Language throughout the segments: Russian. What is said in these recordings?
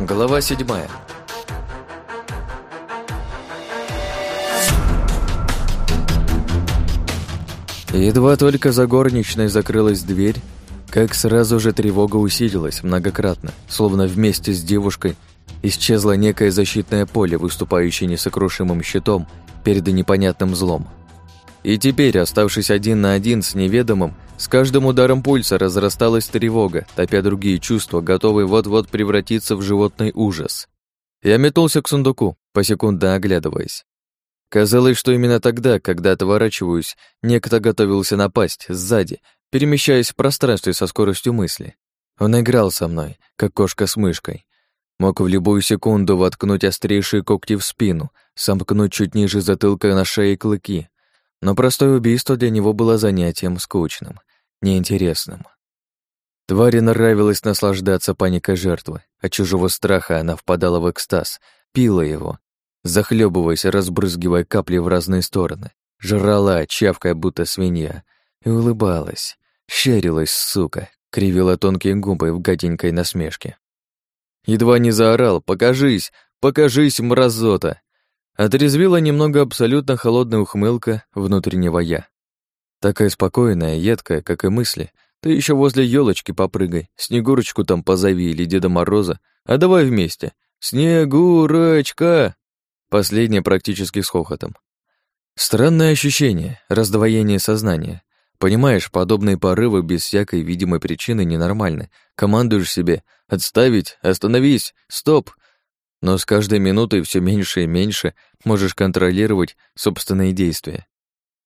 Глава седьмая. Едва только за горничной закрылась дверь, как сразу же тревога усилилась многократно, словно вместе с девушкой исчезло некое защитное поле, выступающее несокрушимым щитом перед непонятным злом. И теперь, оставшись один на один с неведомым, с каждым ударом пульса разрасталась тревога, топя другие чувства, готовые вот-вот превратиться в животный ужас. Я метнулся к сундуку, посекундно оглядываясь. Казалось, что именно тогда, когда отворачиваюсь, некто готовился напасть сзади, перемещаясь в пространстве со скоростью мысли. Он играл со мной, как кошка с мышкой. Мог в любую секунду воткнуть острейшие когти в спину, сомкнуть чуть ниже затылка на шее клыки. Но простое убийство для него было занятием скучным, неинтересным. Твари нравилось наслаждаться паникой жертвы. От чужого страха она впадала в экстаз, пила его, захлебываясь, разбрызгивая капли в разные стороны, жрала, чавкая, будто свинья, и улыбалась, щерилась, сука, кривила тонкие губы в гаденькой насмешке. Едва не заорал «Покажись! Покажись, мразота!» Отрезвила немного абсолютно холодная ухмылка внутреннего «я». Такая спокойная, едкая, как и мысли. Ты еще возле елочки попрыгай, Снегурочку там позови или Деда Мороза, а давай вместе. Снегурочка! Последнее практически с хохотом. Странное ощущение, раздвоение сознания. Понимаешь, подобные порывы без всякой видимой причины ненормальны. Командуешь себе «отставить», «остановись», «стоп». Но с каждой минутой все меньше и меньше можешь контролировать собственные действия.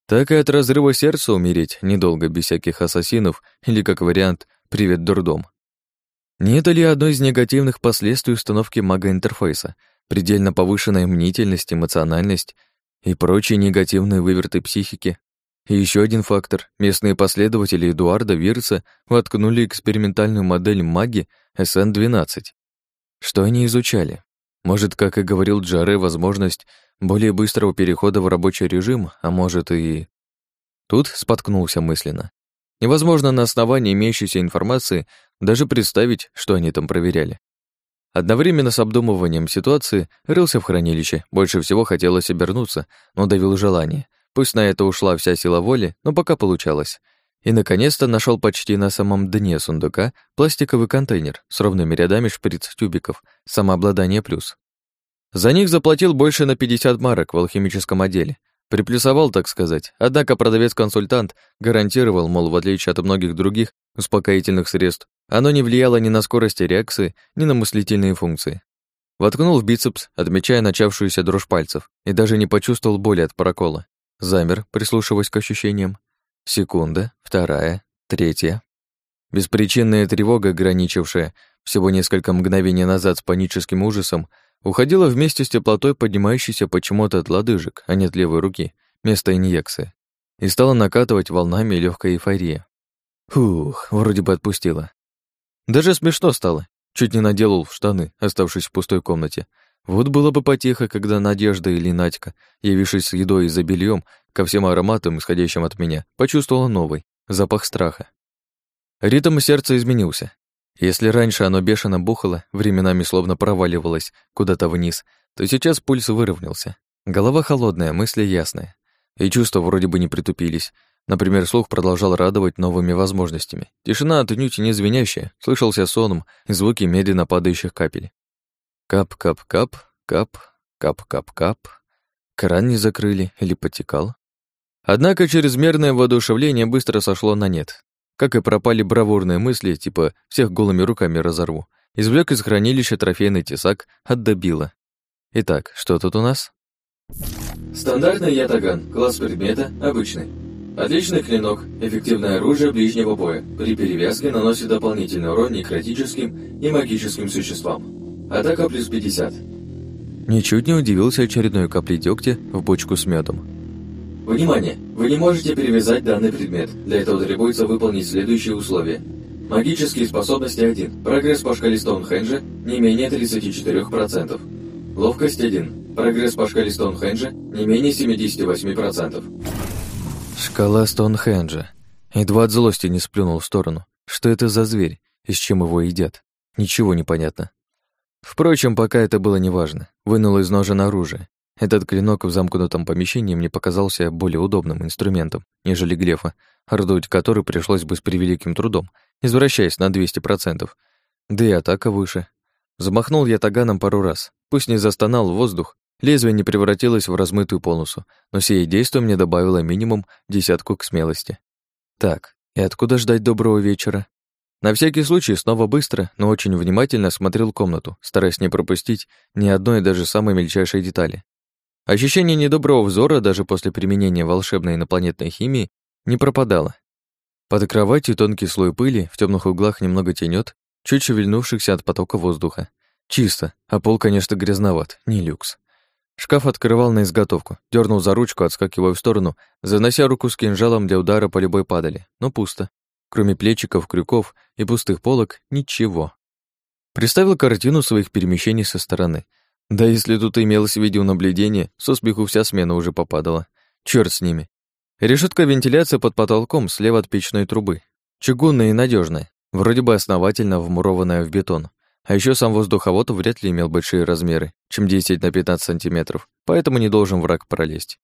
Так и от разрыва сердца умереть недолго без всяких ассасинов или, как вариант, «привет, дурдом». Не это ли одно из негативных последствий установки мага-интерфейса — предельно повышенная мнительность, эмоциональность и прочие негативные выверты психики. И еще один фактор. Местные последователи Эдуарда Вирца воткнули экспериментальную модель маги SN-12. Что они изучали? Может, как и говорил Джаре, возможность более быстрого перехода в рабочий режим, а может и... Тут споткнулся мысленно. Невозможно на основании имеющейся информации даже представить, что они там проверяли. Одновременно с обдумыванием ситуации рылся в хранилище, больше всего хотелось обернуться, но давил желание. Пусть на это ушла вся сила воли, но пока получалось. И, наконец-то, нашел почти на самом дне сундука пластиковый контейнер с ровными рядами шприц-тюбиков, самообладание плюс. За них заплатил больше на 50 марок в алхимическом отделе. Приплюсовал, так сказать, однако продавец-консультант гарантировал, мол, в отличие от многих других успокоительных средств, оно не влияло ни на скорость реакции, ни на мыслительные функции. Воткнул в бицепс, отмечая начавшуюся дрожь пальцев, и даже не почувствовал боли от прокола. Замер, прислушиваясь к ощущениям. Секунда, вторая, третья. Беспричинная тревога, граничившая всего несколько мгновений назад с паническим ужасом, уходила вместе с теплотой, поднимающейся почему-то от лодыжек, а не от левой руки, место инъекции, и стала накатывать волнами легкая эйфория. Фух, вроде бы отпустила. Даже смешно стало. Чуть не наделал в штаны, оставшись в пустой комнате. Вот было бы потихо, когда Надежда или Надька, явившись с едой и за бельем, ко всем ароматам, исходящим от меня, почувствовала новый запах страха. Ритм сердца изменился. Если раньше оно бешено бухало, временами словно проваливалось куда-то вниз, то сейчас пульс выровнялся. Голова холодная, мысли ясные. И чувства вроде бы не притупились, Например, слух продолжал радовать новыми возможностями. Тишина отнюдь не звенящая, слышался соном и звуки медленно падающих капель. Кап-кап-кап, кап, кап-кап-кап. Кран не закрыли или подтекал. Однако чрезмерное воодушевление быстро сошло на нет. Как и пропали бравурные мысли, типа «всех голыми руками разорву», извлек из хранилища трофейный тесак от добила. Итак, что тут у нас? Стандартный ятаган, класс предмета, обычный. Отличный клинок, эффективное оружие ближнего боя. При перевязке наносит дополнительный урон некротическим и магическим существам. Атака плюс 50. Ничуть не удивился очередной каплей дегтя в бочку с медом. Внимание! Вы не можете перевязать данный предмет. Для этого требуется выполнить следующие условия. Магические способности 1. Прогресс по шкале Стоунхенджа не менее 34%. Ловкость 1. Прогресс по шкале Стоунхенджа не менее 78%. Шкала Стоунхенджа. Едва от злости не сплюнул в сторону. Что это за зверь и с чем его едят? Ничего не понятно. Впрочем, пока это было неважно. Вынул из ножа оружие. Этот клинок в замкнутом помещении мне показался более удобным инструментом, нежели глефа, орудовать который пришлось бы с превеликим трудом, извращаясь на 200%. Да и атака выше. Замахнул я таганом пару раз. Пусть не застонал воздух, лезвие не превратилось в размытую полосу, но сие действие мне добавило минимум десятку к смелости. Так, и откуда ждать доброго вечера? На всякий случай снова быстро, но очень внимательно смотрел комнату, стараясь не пропустить ни одной даже самой мельчайшей детали. Ощущение недоброго взора даже после применения волшебной инопланетной химии не пропадало. Под кроватью тонкий слой пыли, в темных углах немного тенет, чуть шевельнувшихся от потока воздуха. Чисто, а пол, конечно, грязноват, не люкс. Шкаф открывал на изготовку, дернул за ручку, отскакивая в сторону, занося руку с кинжалом для удара по любой падали, но пусто. Кроме плечиков, крюков и пустых полок, ничего. Представил картину своих перемещений со стороны — да если тут имелось видеонаблюдение, со смеху вся смена уже попадала. Черт с ними. Решетка вентиляции под потолком слева от печной трубы. Чугунная и надежная, вроде бы основательно вмурованная в бетон. А еще сам воздуховод вряд ли имел большие размеры, чем 10 на 15 сантиметров, поэтому не должен враг пролезть.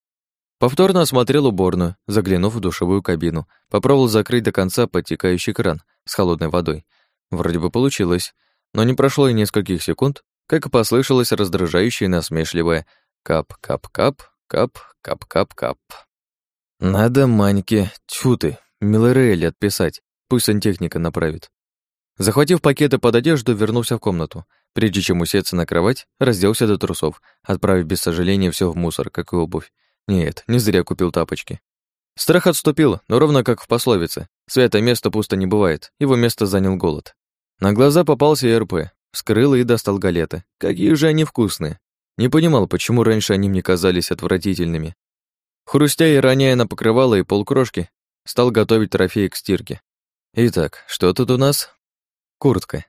Повторно осмотрел уборную, заглянув в душевую кабину, попробовал закрыть до конца подтекающий кран с холодной водой. Вроде бы получилось, но не прошло и нескольких секунд, как послышалось раздражающее и насмешливое «кап-кап-кап, кап-кап-кап-кап». Надо Маньке, тьфу ты, Милореэль отписать, пусть сантехника направит. Захватив пакеты под одежду, вернулся в комнату. Прежде чем усесться на кровать, разделся до трусов, отправив без сожаления все в мусор, как и обувь. Нет, не зря купил тапочки. Страх отступил, но ровно как в пословице. Святое место пусто не бывает, его место занял голод. На глаза попался ИРП, Вскрыл и достал галеты. Какие же они вкусные. Не понимал, почему раньше они мне казались отвратительными. Хрустя и роняя на покрывало и полкрошки, стал готовить трофеи к стирке. Итак, что тут у нас? Куртка.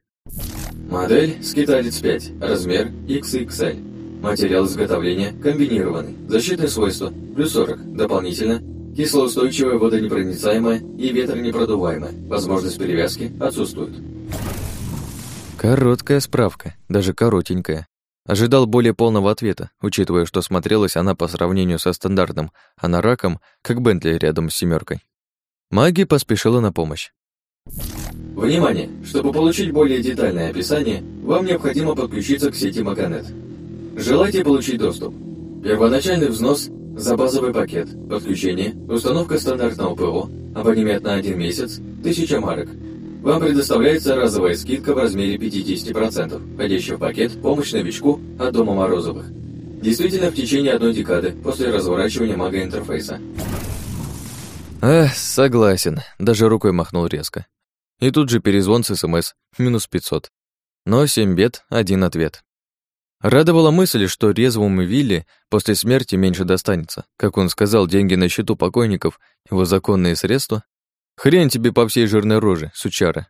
Модель Скиталец 5, размер XXL. Материал изготовления комбинированный. Защитные свойства плюс 40. Дополнительно кислоустойчивая, водонепроницаемая и ветронепродуваемая. Возможность перевязки отсутствует. Короткая справка, даже коротенькая. Ожидал более полного ответа, учитывая, что смотрелась она по сравнению со стандартным анараком, как Бентли рядом с семеркой. Маги поспешила на помощь. Внимание! Чтобы получить более детальное описание, вам необходимо подключиться к сети Маканет. Желаете получить доступ? Первоначальный взнос за базовый пакет, подключение, установка стандартного ПО, абонемент на один месяц, 1000 марок – вам предоставляется разовая скидка в размере 50%, входящая в пакет «Помощь новичку» от Дома Морозовых. Действительно, в течение одной декады после разворачивания мага-интерфейса. Эх, согласен. Даже рукой махнул резко. И тут же перезвон с СМС. Минус 500. Но 7 бед, один ответ. Радовала мысль, что резвому Вилли после смерти меньше достанется. Как он сказал, деньги на счету покойников, его законные средства Хрен тебе по всей жирной роже, сучара.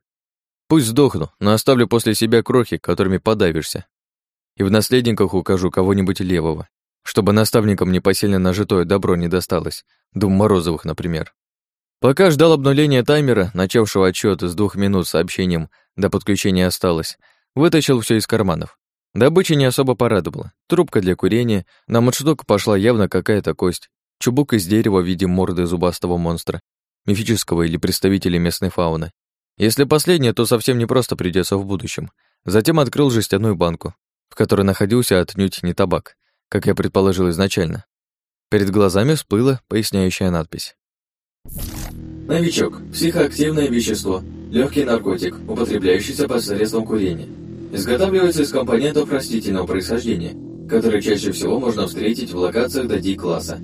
Пусть сдохну, но оставлю после себя крохи, которыми подавишься. И в наследниках укажу кого-нибудь левого, чтобы наставникам непосильно нажитое добро не досталось, Дум Морозовых, например. Пока ждал обнуления таймера, начавшего отчет с двух минут сообщением до подключения осталось, вытащил все из карманов. Добыча не особо порадовала. Трубка для курения, на мудштук пошла явно какая-то кость, чубук из дерева в виде морды зубастого монстра мифического или представителей местной фауны. Если последнее, то совсем непросто придется в будущем. Затем открыл жестяную банку, в которой находился отнюдь не табак, как я предположил изначально. Перед глазами всплыла поясняющая надпись. Новичок. Психоактивное вещество. Легкий наркотик, употребляющийся посредством курения. Изготавливается из компонентов растительного происхождения, которые чаще всего можно встретить в локациях до D-класса.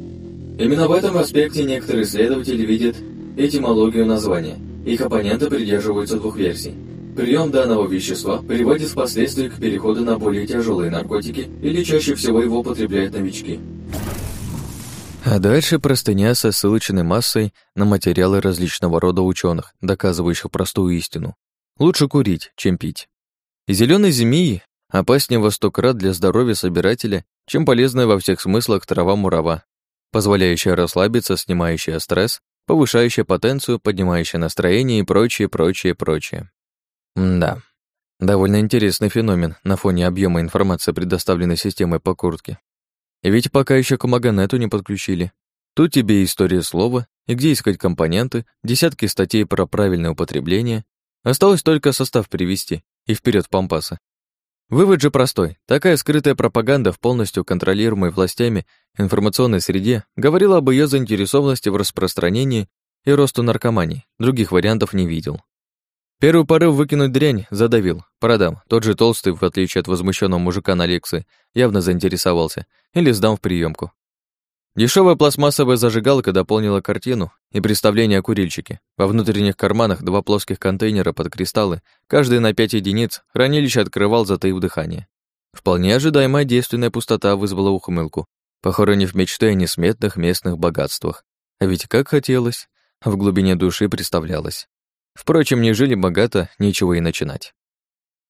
Именно в этом аспекте некоторые исследователи видят этимологию названия. Их оппоненты придерживаются двух версий. Прием данного вещества приводит впоследствии к переходу на более тяжелые наркотики или чаще всего его употребляют новички. А дальше простыня со ссылочной массой на материалы различного рода ученых, доказывающих простую истину. Лучше курить, чем пить. Зеленой змеи опаснее во сто крат для здоровья собирателя, чем полезная во всех смыслах трава-мурава, позволяющая расслабиться, снимающая стресс повышающая потенцию, поднимающая настроение и прочее, прочее, прочее. Да. Довольно интересный феномен на фоне объема информации, предоставленной системой по куртке. И ведь пока еще к Магонету не подключили. Тут тебе история слова, и где искать компоненты, десятки статей про правильное употребление. Осталось только состав привести и вперед Пампаса. Вывод же простой. Такая скрытая пропаганда в полностью контролируемой властями информационной среде говорила об ее заинтересованности в распространении и росту наркомании. Других вариантов не видел. Первый порыв выкинуть дрянь задавил. Продам. Тот же толстый, в отличие от возмущенного мужика на лекции, явно заинтересовался. Или сдам в приемку. Дешевая пластмассовая зажигалка дополнила картину и представление о курильщике. Во внутренних карманах два плоских контейнера под кристаллы, каждый на пять единиц, хранилище открывал, затаив дыхание. Вполне ожидаемая действенная пустота вызвала ухмылку, похоронив мечты о несметных местных богатствах. А ведь как хотелось, в глубине души представлялось. Впрочем, не жили богато, нечего и начинать.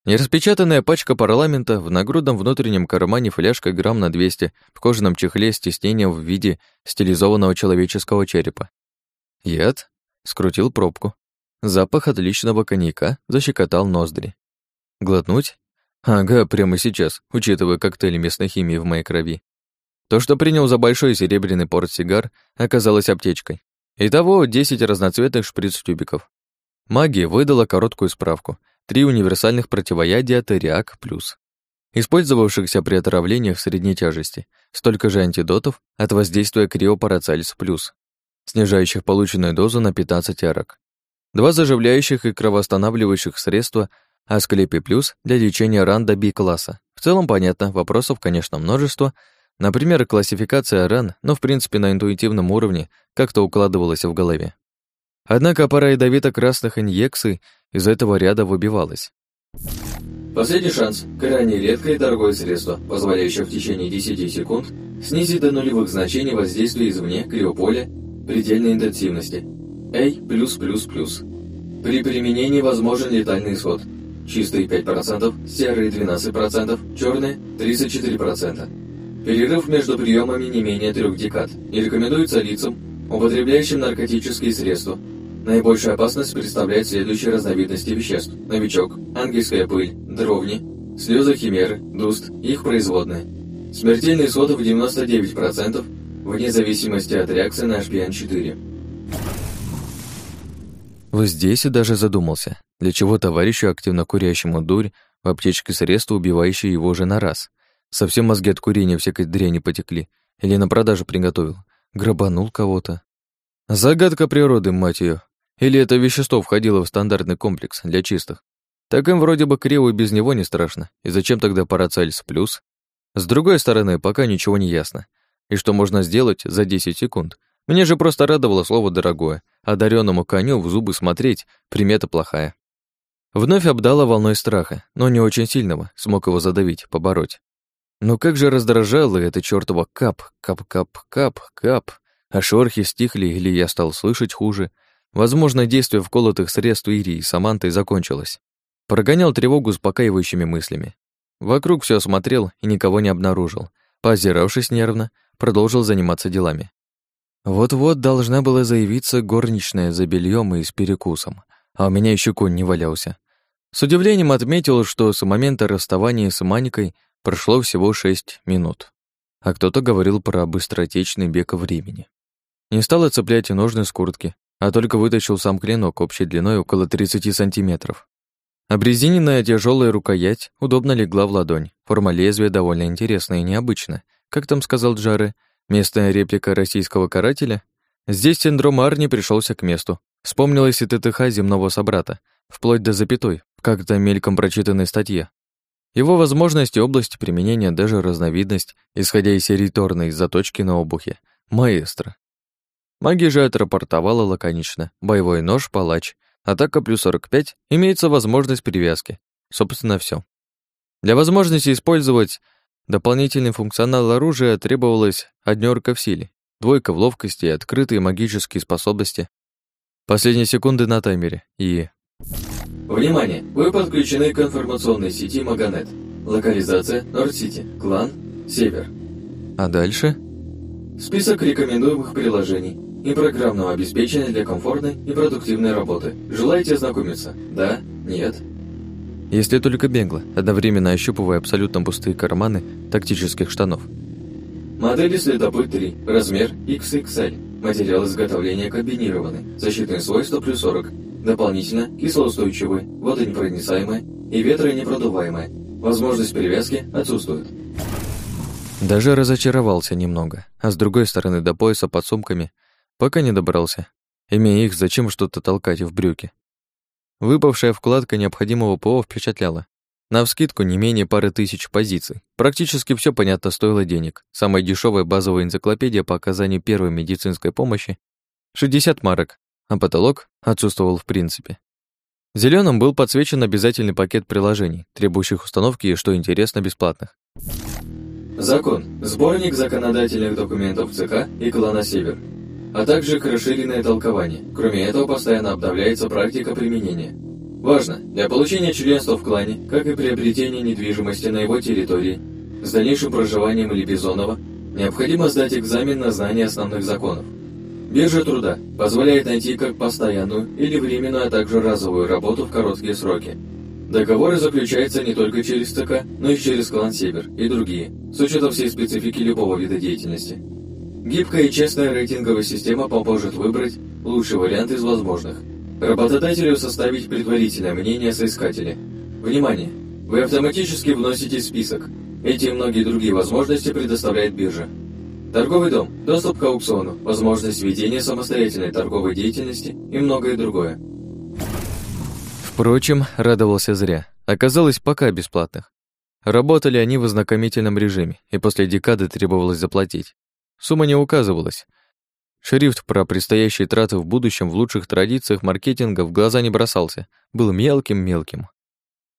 Нераспечатанная пачка парламента, в нагрудном внутреннем кармане фляжка грамм на 200, в кожаном чехле с тиснением в виде стилизованного человеческого черепа. Яд? Скрутил пробку. Запах отличного коньяка защекотал ноздри. Глотнуть? Ага, прямо сейчас, учитывая коктейли местной химии в моей крови. То, что принял за большой серебряный портсигар, оказалось аптечкой. Итого 10 разноцветных шприц-тюбиков. Магия выдала короткую справку. Три универсальных противоядия Териак плюс, использовавшихся при отравлениях средней тяжести, столько же антидотов от воздействия Криопарацельс плюс, снижающих полученную дозу на 15 арок. Два заживляющих и кровоостанавливающих средства Асклепи плюс для лечения ран до B-класса. В целом понятно, вопросов, конечно, множество. Например, классификация ран, но в принципе на интуитивном уровне как-то укладывалась в голове. Однако пара ядовито-красных инъекций из этого ряда выбивалась. Последний шанс. Крайне редкое и дорогое средство, позволяющее в течение 10 секунд снизить до нулевых значений воздействия извне криополя предельной интенсивности. A+++. При применении возможен летальный исход. Чистые 5%, серые 12%, черные 34%. Перерыв между приемами не менее трех декад. Не рекомендуется лицам, употребляющим наркотические средства, Наибольшую опасность представляют следующие разновидности веществ. Новичок, ангельская пыль, дровни, слезы химеры, дуст и их производные. Смертельный исход в 99%, вне зависимости от реакции на HPN-4. Вот здесь и даже задумался, для чего товарищу, активно курящему дурь, в аптечке средства, убивающие его же на раз. Совсем мозги от курения всякой дряни потекли. Или на продажу приготовил. Грабанул кого-то. Загадка природы, мать ее. Или это вещество входило в стандартный комплекс для чистых? Так им вроде бы криво и без него не страшно. И зачем тогда парацельс плюс? С другой стороны, пока ничего не ясно. И что можно сделать за 10 секунд? Мне же просто радовало слово «дорогое». Одаренному коню в зубы смотреть — примета плохая. Вновь обдала волной страха, но не очень сильного, смог его задавить, побороть. Но как же раздражало это чёртово кап, кап-кап, кап-кап. А шорхи стихли, или я стал слышать хуже — Возможно, действие вколотых средств Ирии Самантой закончилось. Прогонял тревогу успокаивающими мыслями. Вокруг все осмотрел и никого не обнаружил. Поозиравшись нервно, продолжил заниматься делами. Вот-вот должна была заявиться горничная за бельем и с перекусом, а у меня еще конь не валялся. С удивлением отметил, что с момента расставания с Маникой прошло всего шесть минут. А кто-то говорил про быстротечный бег времени. Не стала цеплять и ножны с куртки, а только вытащил сам клинок общей длиной около 30 сантиметров. Обрезиненная тяжелая рукоять удобно легла в ладонь. Форма лезвия довольно интересная и необычная. Как там сказал Джары, местная реплика российского карателя? Здесь синдром Арни пришелся к месту. Вспомнилось и ТТХ земного собрата, вплоть до запятой, как-то мельком прочитанной статье. Его возможности, область применения, даже разновидность, исходя из из заточки на обухе. Маэстро. Магия же отрапортовала лаконично. Боевой нож, палач. Атака плюс 45, имеется возможность привязки. Собственно, все. Для возможности использовать дополнительный функционал оружия требовалось однёрка в силе, двойка в ловкости и открытые магические способности. Последние секунды на таймере и... Внимание! Вы подключены к информационной сети Маганет. Локализация Норд-Сити. Клан Север. А дальше? Список рекомендуемых приложений и программного обеспечения для комфортной и продуктивной работы. Желаете ознакомиться? Да? Нет? Если только бегло, одновременно ощупывая абсолютно пустые карманы тактических штанов. Модели следопыт 3, размер XXL, материал изготовления комбинированный, защитные свойства плюс 40, дополнительно кислоустойчивый, водонепроницаемый и ветронепродуваемый. Возможность перевязки отсутствует. Даже разочаровался немного, а с другой стороны до пояса под сумками пока не добрался. Имея их, зачем что-то толкать в брюки? Выпавшая вкладка необходимого ПО впечатляла. Навскидку не менее пары тысяч позиций. Практически все понятно стоило денег. Самая дешевая базовая энциклопедия по оказанию первой медицинской помощи — 60 марок, а потолок отсутствовал в принципе. Зеленым был подсвечен обязательный пакет приложений, требующих установки и, что интересно, бесплатных. Закон. Сборник законодательных документов ЦК и клана Север. А также расширенное толкование. Кроме этого, постоянно обновляется практика применения. Важно, для получения членства в клане, как и приобретения недвижимости на его территории, с дальнейшим проживанием или Бизонова, необходимо сдать экзамен на знание основных законов. Биржа труда позволяет найти как постоянную или временную, а также разовую работу в короткие сроки – Договоры заключаются не только через ЦК, но и через клан Север и другие, с учетом всей специфики любого вида деятельности. Гибкая и честная рейтинговая система поможет выбрать лучший вариант из возможных. Работодателю составить предварительное мнение о соискателе. Внимание! Вы автоматически вносите список. Эти и многие другие возможности предоставляет биржа. Торговый дом, доступ к аукциону, возможность ведения самостоятельной торговой деятельности и многое другое. Впрочем, радовался зря. Оказалось, пока бесплатных. Работали они в ознакомительном режиме, и после декады требовалось заплатить. Сумма не указывалась. Шрифт про предстоящие траты в будущем в лучших традициях маркетинга в глаза не бросался, был мелким-мелким.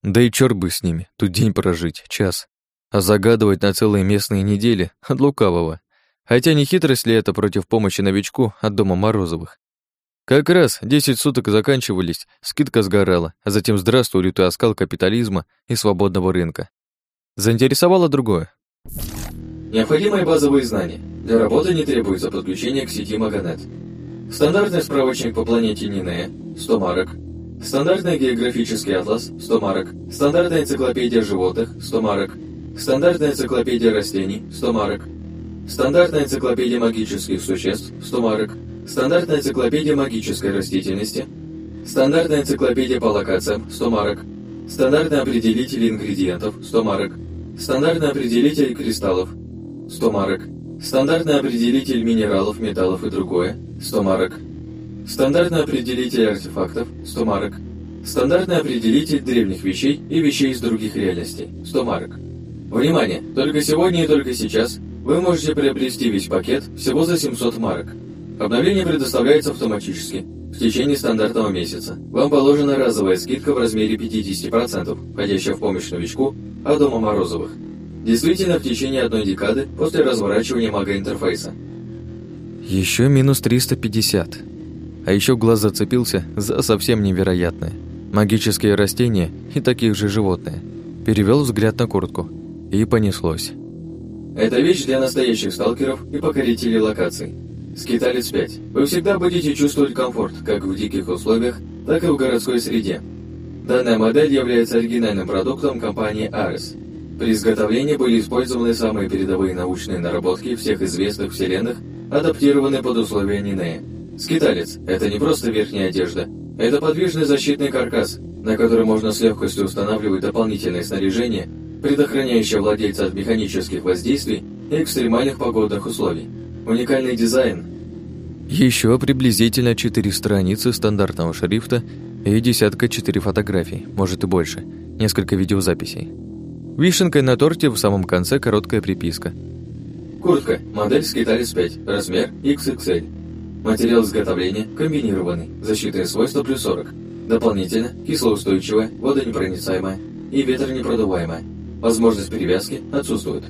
Да и чёрт бы с ними, тут день прожить, час. А загадывать на целые местные недели от лукавого. Хотя не хитрость ли это против помощи новичку от дома Морозовых? Как раз 10 суток заканчивались, скидка сгорала, а затем здравствуй, лютый оскал капитализма и свободного рынка. Заинтересовало другое. Необходимые базовые знания. Для работы не требуется подключение к сети Маганет. Стандартный справочник по планете Нинея – 100 марок. Стандартный географический атлас – 100 марок. Стандартная энциклопедия животных – 100 марок. Стандартная энциклопедия растений – 100 марок. Стандартная энциклопедия магических существ – 100 марок. Стандартная энциклопедия магической растительности. Стандартная энциклопедия по локациям 100 марок. Стандартный определитель ингредиентов 100 марок. Стандартный определитель кристаллов 100 марок. Стандартный определитель минералов, металлов и другое 100 марок. Стандартный определитель артефактов 100 марок. Стандартный определитель древних вещей и вещей из других реальностей 100 марок. Внимание! Только сегодня и только сейчас вы можете приобрести весь пакет всего за 700 марок. Обновление предоставляется автоматически в течение стандартного месяца. Вам положена разовая скидка в размере 50%, входящая в помощь новичку от Дома Морозовых. Действительно, в течение одной декады после разворачивания мага-интерфейса. Еще минус 350. А еще глаз зацепился за совсем невероятное. Магические растения и таких же животные. Перевел взгляд на куртку. И понеслось. Это вещь для настоящих сталкеров и покорителей локаций. Скиталец 5. Вы всегда будете чувствовать комфорт, как в диких условиях, так и в городской среде. Данная модель является оригинальным продуктом компании Ares. При изготовлении были использованы самые передовые научные наработки всех известных вселенных, адаптированные под условия Нинея. Скиталец – это не просто верхняя одежда, это подвижный защитный каркас, на который можно с легкостью устанавливать дополнительное снаряжение, предохраняющее владельца от механических воздействий и экстремальных погодных условий. Уникальный дизайн. Еще приблизительно 4 страницы стандартного шрифта и десятка четыре фотографий, может и больше, несколько видеозаписей. Вишенкой на торте в самом конце короткая приписка. Куртка, модель Скиталис 5, размер XXL. Материал изготовления комбинированный, защитные свойства плюс 40. Дополнительно кислотоустойчивая, водонепроницаемая и ветронепродуваемая. Возможность перевязки отсутствует.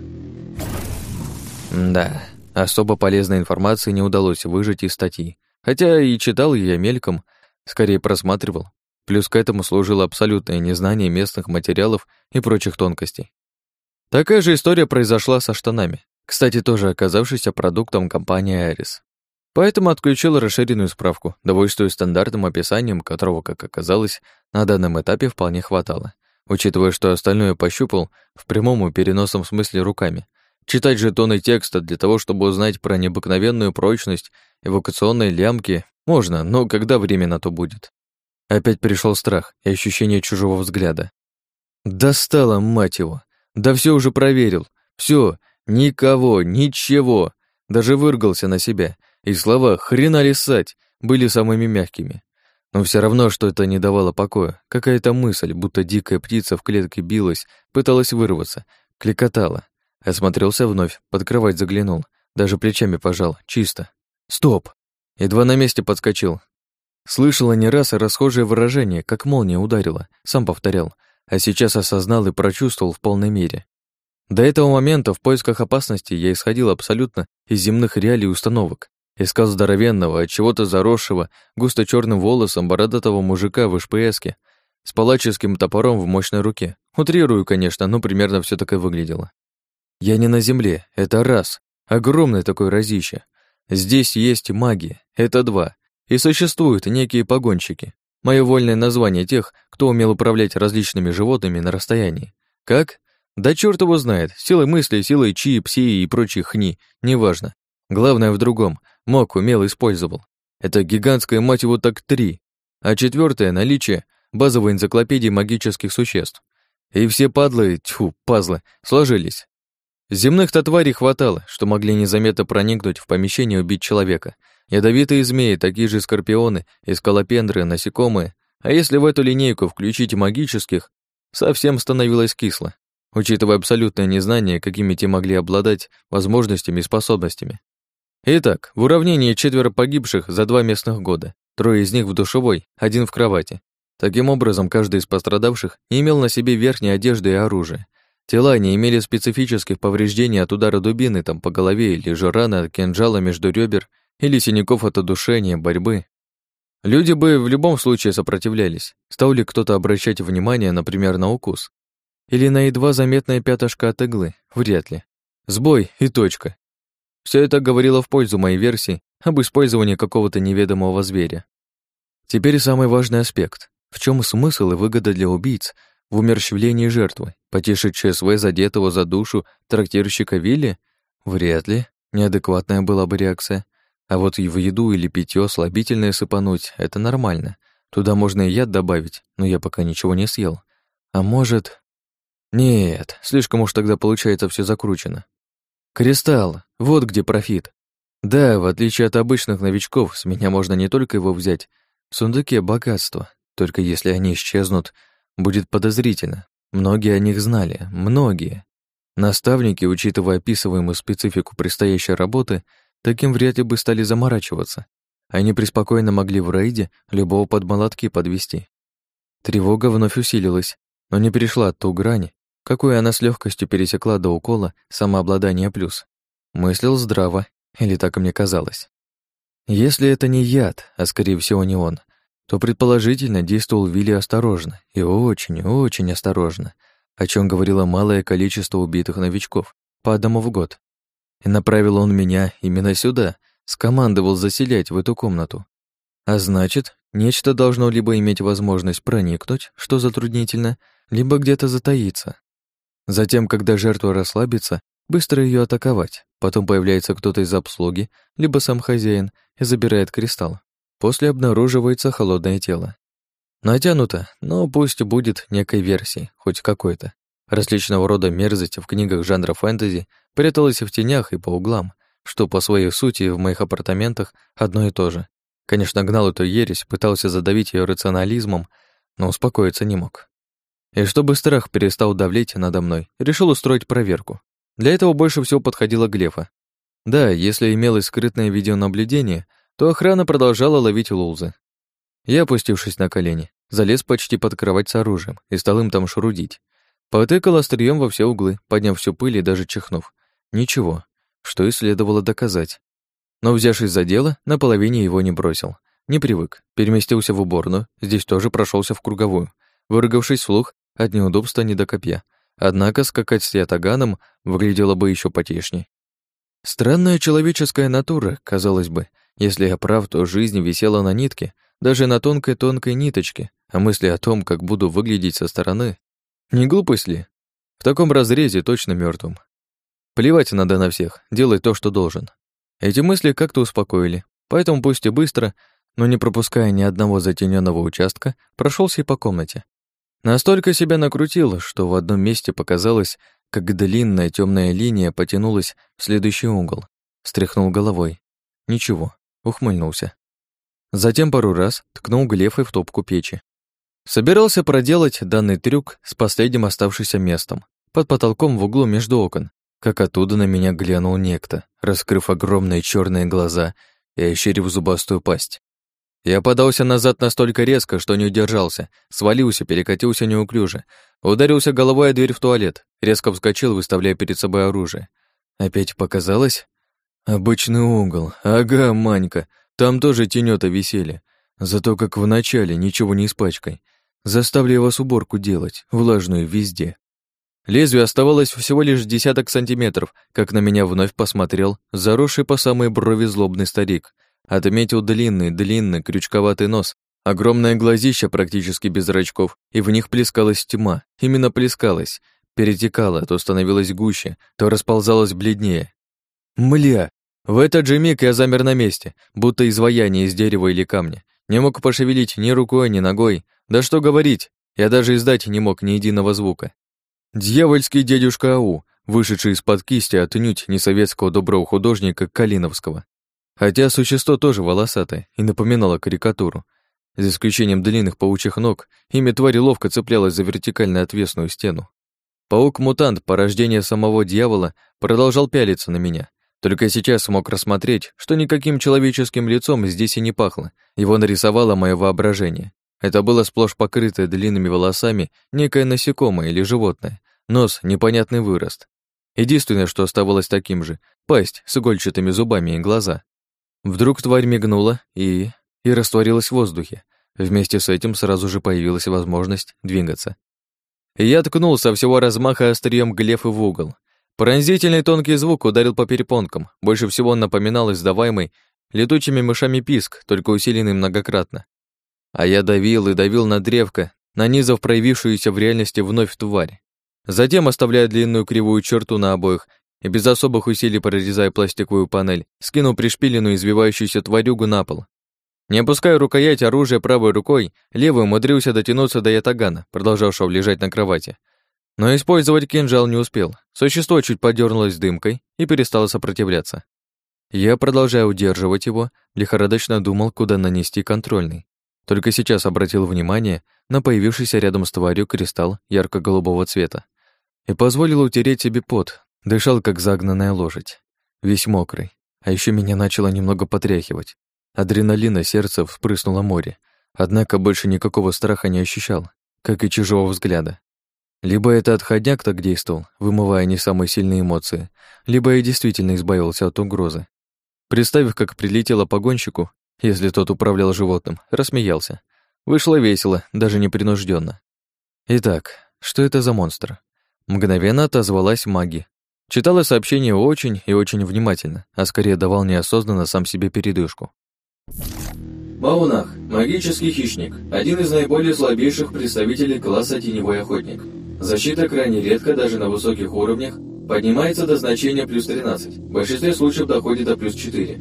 Да, Особо полезной информации не удалось выжать из статьи, хотя и читал я мельком, скорее просматривал. Плюс к этому служило абсолютное незнание местных материалов и прочих тонкостей. Такая же история произошла со штанами, кстати, тоже оказавшейся продуктом компании Арис. Поэтому отключил расширенную справку, довольствуясь стандартным описанием, которого, как оказалось, на данном этапе вполне хватало. учитывая, что остальное пощупал в прямом и переносном смысле руками. Читать жетоны текста для того, чтобы узнать про необыкновенную прочность эвакуационной лямки, можно, но когда время на то будет? Опять пришел страх и ощущение чужого взгляда. Достало, мать его. Да все уже проверил. Все, никого, ничего. Даже выргался на себя. И слова «хрена лисать» были самыми мягкими. Но все равно что это не давало покоя. Какая-то мысль, будто дикая птица в клетке билась, пыталась вырваться, кликотала. Осмотрелся вновь, под кровать заглянул, даже плечами пожал, чисто. Стоп! Едва на месте подскочил. Слышала не раз расхожее выражение, как молния ударила, сам повторял, а сейчас осознал и прочувствовал в полной мере. До этого момента в поисках опасности я исходил абсолютно из земных реалий установок, Искал здоровенного, от чего-то заросшего, густо черным волосом бородатого мужика в ШПСке с палаческим топором в мощной руке. Утрирую, конечно, но примерно все так и выглядело. Я не на земле, это раз. Огромное такое разище. Здесь есть магия, это два. И существуют некие погонщики. Мое вольное название тех, кто умел управлять различными животными на расстоянии. Как? Да черт его знает, силой мысли, силой чи, пси и прочей хни, неважно. Главное в другом. Мог, умел, использовал. Это гигантская, мать его, так три. А четвертое — наличие базовой энциклопедии магических существ. И все падлы, тьфу, пазлы, сложились. Земных-то тварей хватало, что могли незаметно проникнуть в помещение и убить человека. Ядовитые змеи, такие же скорпионы, эскалопендры, насекомые. А если в эту линейку включить магических, совсем становилось кисло, учитывая абсолютное незнание, какими те могли обладать возможностями и способностями. Итак, в уравнении четверо погибших за два местных года, трое из них в душевой, один в кровати. Таким образом, каждый из пострадавших имел на себе верхние одежды и оружие. Тела не имели специфических повреждений от удара дубины там по голове или же раны от кинжала между ребер или синяков от удушения, борьбы. Люди бы в любом случае сопротивлялись. Стал ли кто-то обращать внимание, например, на укус? Или на едва заметное пятошко от иглы? Вряд ли. Сбой и точка. Все это говорило в пользу моей версии об использовании какого-то неведомого зверя. Теперь самый важный аспект. В чем смысл и выгода для убийц в умерщвлении жертвы? Потешить ЧСВ задетого за душу трактирщика Вилли? Вряд ли. Неадекватная была бы реакция. А вот в еду или питье слабительное сыпануть — это нормально. Туда можно и яд добавить, но я пока ничего не съел. А может... Нет, слишком уж тогда получается все закручено. Кристалл, вот где профит. Да, в отличие от обычных новичков, с меня можно не только его взять. В сундуке богатство, только если они исчезнут, будет подозрительно. Многие о них знали, многие. Наставники, учитывая описываемую специфику предстоящей работы, таким вряд ли бы стали заморачиваться. Они преспокойно могли в рейде любого под молотки подвести. Тревога вновь усилилась, но не перешла ту грань, какую она с легкостью пересекла до укола самообладания плюс. Мыслил здраво, или так и мне казалось. Если это не яд, а скорее всего не он, то предположительно действовал Вилли осторожно и очень-очень осторожно, о чем говорило малое количество убитых новичков, по одному в год. И направил он меня именно сюда, скомандовал заселять в эту комнату. А значит, нечто должно либо иметь возможность проникнуть, что затруднительно, либо где-то затаиться. Затем, когда жертва расслабится, быстро ее атаковать. Потом появляется кто-то из обслуги, либо сам хозяин, и забирает кристалл. После обнаруживается холодное тело. Натянуто, но пусть будет некой версии, хоть какой-то. Различного рода мерзость в книгах жанра фэнтези пряталась в тенях и по углам, что по своей сути в моих апартаментах одно и то же. Конечно, гнал эту ересь, пытался задавить ее рационализмом, но успокоиться не мог. И чтобы страх перестал давлеть надо мной, решил устроить проверку. Для этого больше всего подходила Глефа. Да, если имелось скрытное видеонаблюдение, то охрана продолжала ловить лулзы. Я, опустившись на колени, залез почти под кровать с оружием и стал им там шурудить. Потыкал острием во все углы, подняв всю пыль и даже чихнув. Ничего, что и следовало доказать. Но, взявшись за дело, наполовине его не бросил. Не привык, переместился в уборную, здесь тоже прошелся в круговую. Выругавшись вслух, от неудобства не до копья. Однако скакать с ятаганом выглядело бы еще потешней. Странная человеческая натура, казалось бы. Если я прав, то жизнь висела на нитке, даже на тонкой-тонкой ниточке, а мысли о том, как буду выглядеть со стороны, Не глупость ли? В таком разрезе точно мертвым. Плевать надо на всех, делать то, что должен. Эти мысли как-то успокоили, поэтому пусть и быстро, но не пропуская ни одного затененного участка, прошелся и по комнате. Настолько себя накрутило, что в одном месте показалось, как длинная темная линия потянулась в следующий угол. Стряхнул головой. Ничего, ухмыльнулся. Затем пару раз ткнул глефой в топку печи. Собирался проделать данный трюк с последним оставшимся местом, под потолком в углу между окон, как оттуда на меня глянул некто, раскрыв огромные черные глаза и ощерив зубастую пасть. Я подался назад настолько резко, что не удержался, свалился, перекатился неуклюже, ударился головой о дверь в туалет, резко вскочил, выставляя перед собой оружие. Опять показалось? Обычный угол. Ага, Манька, там тоже тенёта висели. Зато как в начале, ничего не испачкай. Заставлю я вас уборку делать, влажную везде. Лезвие оставалось всего лишь десяток сантиметров, как на меня вновь посмотрел заросший по самой брови злобный старик. Отметил длинный, длинный, крючковатый нос, огромное глазище практически без зрачков, и в них плескалась тьма. Именно плескалась. Перетекала, то становилась гуще, то расползалась бледнее. Мля! В этот же миг я замер на месте, будто изваяние из дерева или камня. Не мог пошевелить ни рукой, ни ногой. Да что говорить, я даже издать не мог ни единого звука. Дьявольский дедушка Ау, вышедший из-под кисти отнюдь не советского доброго художника Калиновского. Хотя существо тоже волосатое и напоминало карикатуру. За исключением длинных паучьих ног, имя твари ловко цеплялось за вертикально отвесную стену. Паук-мутант, порождение самого дьявола, продолжал пялиться на меня. Только сейчас смог рассмотреть, что никаким человеческим лицом здесь и не пахло. Его нарисовало мое воображение. Это было сплошь покрытое длинными волосами некое насекомое или животное. Нос — непонятный вырост. Единственное, что оставалось таким же — пасть с игольчатыми зубами и глаза. Вдруг тварь мигнула и... и растворилась в воздухе. Вместе с этим сразу же появилась возможность двигаться. Я ткнул со всего размаха острием глефы в угол. Пронзительный тонкий звук ударил по перепонкам. Больше всего он напоминал издаваемый летучими мышами писк, только усиленный многократно. А я давил и давил на древко, нанизав проявившуюся в реальности вновь тварь. Затем, оставляя длинную кривую черту на обоих и без особых усилий прорезая пластиковую панель, скинул пришпиленную извивающуюся тварюгу на пол. Не опуская рукоять оружия правой рукой, левый умудрился дотянуться до ятагана, продолжавшего лежать на кровати. Но использовать кинжал не успел. Существо чуть подернулось дымкой и перестало сопротивляться. Я, продолжая удерживать его, лихорадочно думал, куда нанести контрольный. Только сейчас обратил внимание на появившийся рядом с тварью кристалл ярко-голубого цвета и позволил утереть себе пот, дышал, как загнанная лошадь, весь мокрый, а еще меня начало немного потряхивать. Адреналина сердце вспрыснуло море, однако больше никакого страха не ощущал, как и чужого взгляда. Либо это отходняк так действовал, вымывая не самые сильные эмоции, либо я действительно избавился от угрозы. Представив, как прилетело погонщику, если тот управлял животным, рассмеялся. Вышло весело, даже непринужденно. Итак, что это за монстр? Мгновенно отозвалась маги. Читала сообщение очень и очень внимательно, а скорее давал неосознанно сам себе передышку. Маунах – магический хищник, один из наиболее слабейших представителей класса теневой охотник. Защита крайне редко, даже на высоких уровнях, поднимается до значения плюс 13, в большинстве случаев доходит до плюс 4.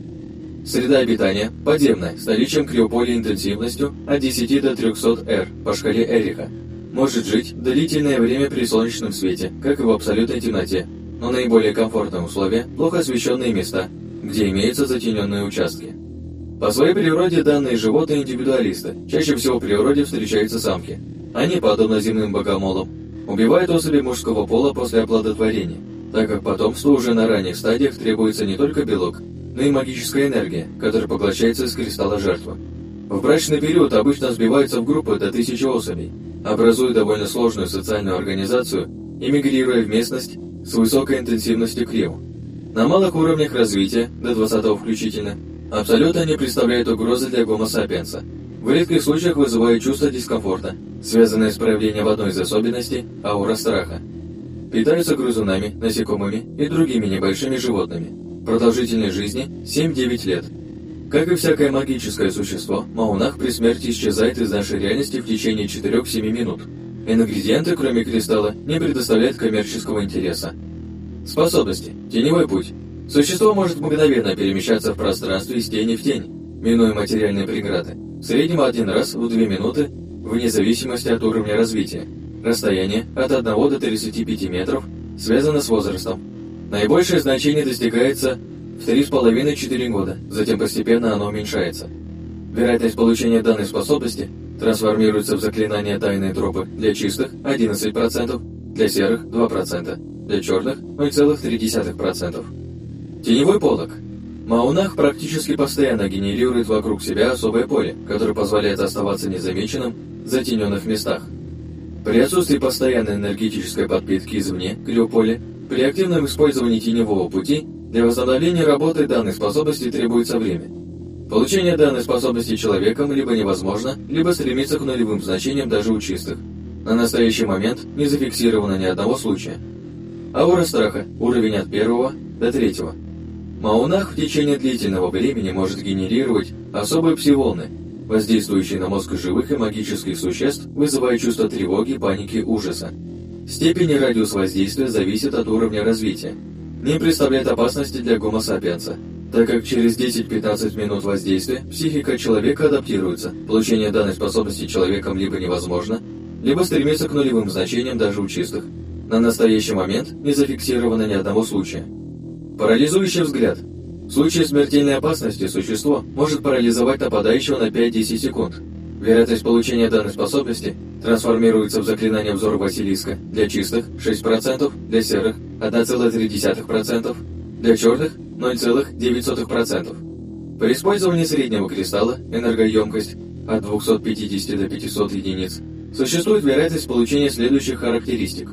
Среда обитания – подземная, с наличием криополя интенсивностью от 10 до 300 R по шкале Эриха. Может жить длительное время при солнечном свете, как и в абсолютной темноте, но наиболее комфортные условия – плохо освещенные места, где имеются затененные участки. По своей природе данные животные индивидуалисты, чаще всего в природе встречаются самки. Они, подобно земным богомолам, убивают особи мужского пола после оплодотворения, так как потомству уже на ранних стадиях требуется не только белок, но и магическая энергия, которая поглощается из кристалла жертвы. В брачный период обычно сбиваются в группы до тысячи особей, образуя довольно сложную социальную организацию и мигрируя в местность с высокой интенсивностью крио. На малых уровнях развития, до 20 включительно, абсолютно не представляют угрозы для гомо сапиенса. В редких случаях вызывают чувство дискомфорта, связанное с проявлением одной из особенностей – аура страха. Питаются грызунами, насекомыми и другими небольшими животными – Продолжительность жизни 7-9 лет. Как и всякое магическое существо, Маунах при смерти исчезает из нашей реальности в течение 4-7 минут. Ингредиенты, кроме кристалла, не предоставляют коммерческого интереса. Способности. Теневой путь. Существо может мгновенно перемещаться в пространстве из тени в тень, минуя материальные преграды. В среднем один раз в 2 минуты, вне зависимости от уровня развития. Расстояние от 1 до 35 метров связано с возрастом. Наибольшее значение достигается в 3,5-4 года, затем постепенно оно уменьшается. Вероятность получения данной способности трансформируется в заклинание тайной тропы для чистых 11%, для серых 2%, для черных 0,3%. Теневой полог. Маунах практически постоянно генерирует вокруг себя особое поле, которое позволяет оставаться незамеченным в затененных местах. При отсутствии постоянной энергетической подпитки извне, криополе, при активном использовании теневого пути для восстановления работы данной способности требуется время. Получение данной способности человеком либо невозможно, либо стремится к нулевым значениям даже у чистых. На настоящий момент не зафиксировано ни одного случая. Аура страха. Уровень от первого до третьего. Маунах в течение длительного времени может генерировать особые пси-волны, воздействующие на мозг живых и магических существ, вызывая чувство тревоги, паники, ужаса. Степень и радиус воздействия зависит от уровня развития. Не представляет опасности для гомо сапиенса, так как через 10-15 минут воздействия психика человека адаптируется, получение данной способности человеком либо невозможно, либо стремится к нулевым значениям даже у чистых. На настоящий момент не зафиксировано ни одного случая. Парализующий взгляд. В случае смертельной опасности существо может парализовать нападающего на 5-10 секунд. Вероятность получения данной способности трансформируется в заклинание взор Василиска для чистых 6%, для серых 1,3%, для черных 0,9%. При использовании среднего кристалла энергоемкость от 250 до 500 единиц существует вероятность получения следующих характеристик.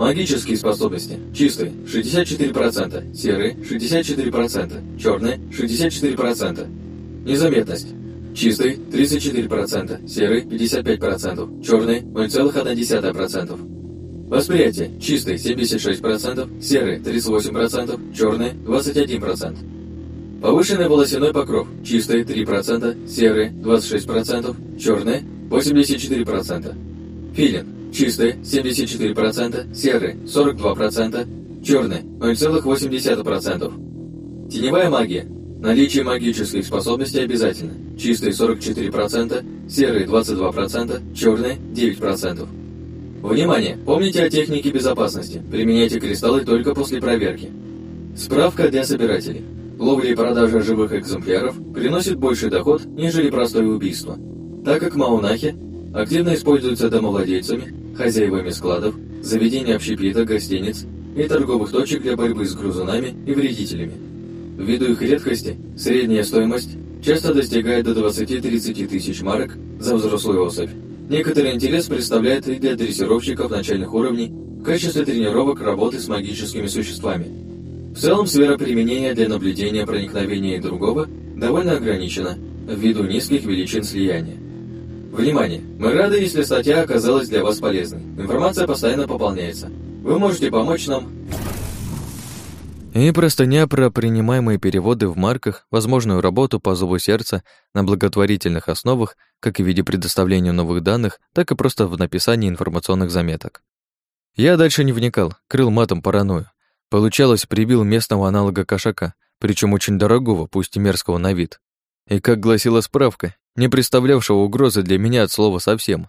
Магические способности. Чистые – 64%, серые – 64%, черные – 64%. Незаметность. Чистый – 34%, серый – 55%, черный – 0,1%. Восприятие. Чистый – 76%, серый – 38%, черный – 21%. Повышенный волосяной покров. Чистый – 3%, серый – 26%, черный – 84%. Филин. Чистый – 74%, серый – 42%, черный – 0,8%. Теневая магия. Наличие магических способностей обязательно. Чистый 44%, серый 22%, черный 9%. Внимание! Помните о технике безопасности. Применяйте кристаллы только после проверки. Справка для собирателей. Ловля и продажа живых экземпляров приносит больший доход, нежели простое убийство. Так как маунахи активно используются домовладельцами, хозяевами складов, заведений общепита, гостиниц и торговых точек для борьбы с грузунами и вредителями. Ввиду их редкости, средняя стоимость часто достигает до 20-30 тысяч марок за взрослую особь. Некоторый интерес представляет и для дрессировщиков начальных уровней в качестве тренировок работы с магическими существами. В целом, сфера применения для наблюдения проникновения другого довольно ограничена ввиду низких величин слияния. Внимание! Мы рады, если статья оказалась для вас полезной. Информация постоянно пополняется. Вы можете помочь нам и простыня про принимаемые переводы в марках, возможную работу по зову сердца на благотворительных основах, как и в виде предоставления новых данных, так и просто в написании информационных заметок. Я дальше не вникал, крыл матом паранойю. Получалось, прибил местного аналога кошака, причем очень дорогого, пусть и мерзкого на вид. И, как гласила справка, не представлявшего угрозы для меня от слова совсем.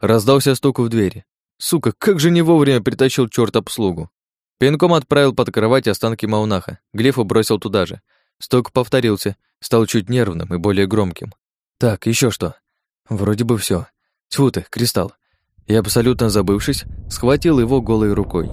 Раздался стук в двери. Сука, как же не вовремя притащил чёрт обслугу. Пинком отправил под кровать останки Маунаха, Глефу бросил туда же. Стук повторился, стал чуть нервным и более громким. Так, еще что? Вроде бы все. Тьфу ты, кристалл. И абсолютно забывшись, схватил его голой рукой.